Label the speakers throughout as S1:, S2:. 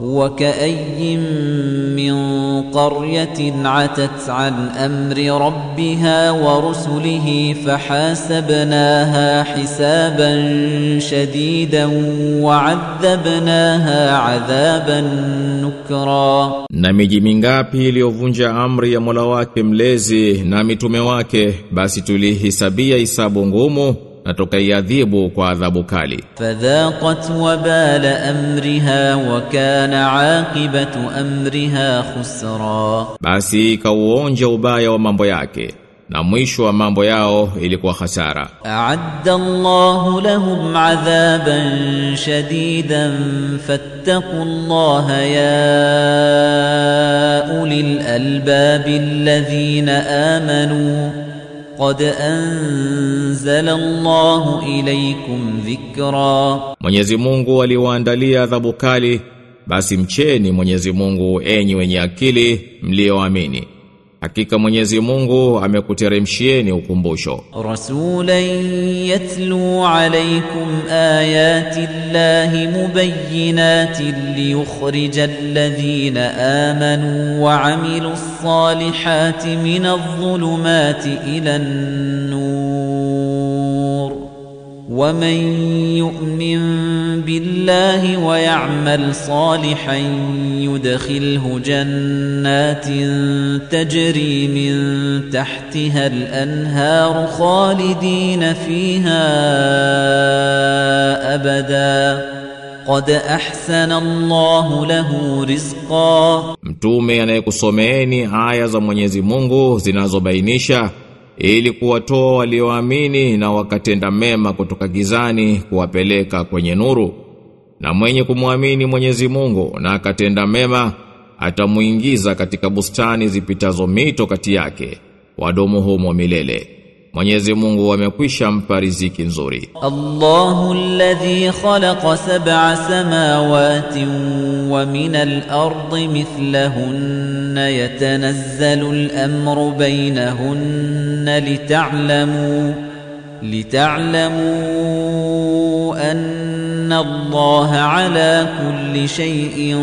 S1: وكأي من قرية عتت عن أمر ربها ورسله فحاسبناها حسابا شديدا وعذبناها عذابا نكرا
S2: Na miji mingapi iliyovunja amri ya Mola wake mlezi na mitume wake basi tulihisabia hisabu ngumu na tukaiadhibu kwa adhabu kali
S1: فذاقت وبال أمرها وكان عاقبة أمرها خسرا
S2: basi ikauonja ubaya wa mambo yake na mwisho wa mambo yao ilikuwa hasara
S1: أعد الله لهم عذابا شديدا فاتقوا الله يا أولي الألباب الذين Qad anzala Allahu ilaykum dhikra,
S2: Mwenyezi Mungu aliwaandalia adhabu kali, basi mcheni Mwenyezi Mungu enyi wenye akili mlioamini. hakika Mwenyezi Mungu amekuteremshieni ukumbusho
S1: رسولا يتلو عليكم آيات الله مبينات ليخرج الذين آمنوا وعملوا الصالحات من الظلمات إلى النور ومن يؤمن بالله ويعمل صالحا يدخله جنات تجري من تحتها الأنهار خالدين فيها أبدا قد أحسن الله له رزقا
S2: Mtume anayekusomeeni aya za Mwenyezi Mungu zinazobainisha ili kuwatoa walioamini na wakatenda mema kutoka gizani kuwapeleka kwenye nuru na mwenye kumwamini Mwenyezi Mungu na akatenda mema atamuingiza katika bustani zipitazo mito kati yake wadomo humo milele. Mwenyezi Mungu amekwisha mpa riziki nzuri.
S1: Allahu alladhi khalaqa sab'a samawati wa min al-ardi mithlahunna yatanazzalu al-amru baynahunna lit'lamu lit'lamu anna أن الله على كل شيء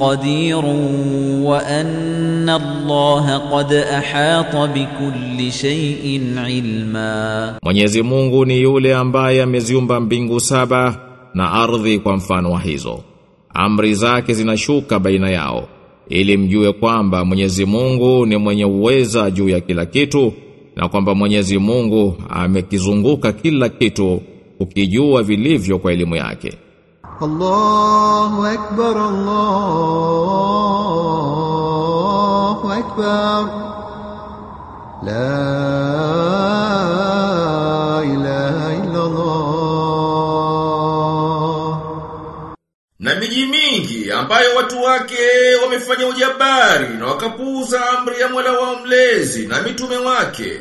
S1: قدير وأن الله قد أحاط بكل شيء علما
S2: Mwenyezi Mungu ni yule ambaye ameziumba mbingu saba na ardhi kwa mfano wa hizo. Amri zake zinashuka baina yao ili mjue kwamba Mwenyezi Mungu ni mwenye uweza juu ya kila kitu na kwamba Mwenyezi Mungu amekizunguka kila kitu ukijua vilivyo kwa elimu yake.
S3: Allahu akbar Allahu akbar. La ilaha illa Allah
S4: Na miji mingi ambayo watu wake wamefanya ujabari na wakapuuza amri ya Mola wao mlezi na mitume wake.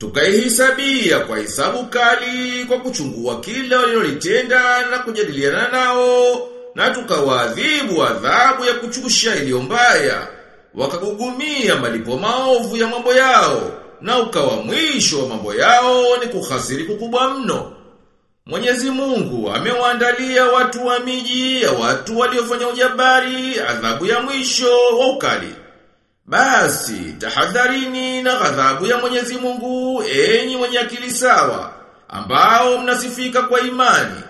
S4: Tukaihisabia kwa hisabu kali kwa kuchungua kila walilolitenda na kujadiliana nao na tukawaadhibu adhabu ya kuchusha iliyo mbaya. Wakagugumia malipo maovu ya mambo yao na ukawa mwisho wa mambo yao ni kuhasiri kukubwa mno. Mwenyezi Mungu amewaandalia watu wa miji ya watu waliofanya ujabari adhabu ya mwisho wa ukali. Basi tahadharini na ghadhabu ya Mwenyezi Mungu enyi mwenye akili sawa ambao mnasifika kwa imani.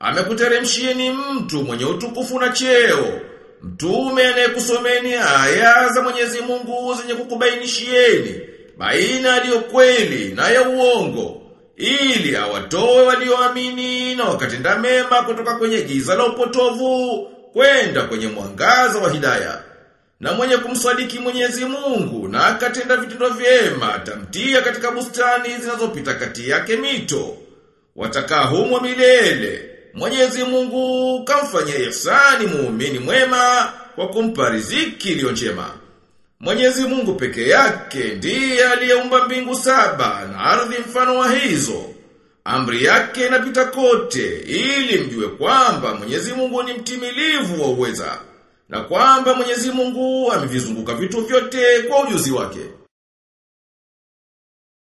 S4: Amekuteremshieni mtu mwenye utukufu na cheo. Mtume anayekusomeni aya za Mwenyezi Mungu zenye kukubainishieni baina aliyo kweli na ya uongo ili awatoe walioamini na wakatenda mema kutoka kwenye giza la upotovu kwenda kwenye mwangaza wa hidaya. Na mwenye kumswadiki Mwenyezi Mungu na akatenda vitendo vyema atamtia katika bustani zinazopita kati yake mito. Watakaa humo milele. Mwenyezi Mungu kamfanyia ihsani muumini mwema kwa kumpa riziki iliyo njema. Mwenyezi Mungu peke yake ndiye aliyeumba mbingu saba na ardhi mfano wa hizo. Amri yake inapita kote ili mjue kwamba Mwenyezi Mungu ni mtimilivu wa uweza na kwamba Mwenyezi Mungu amevizunguka vitu vyote kwa ujuzi wake.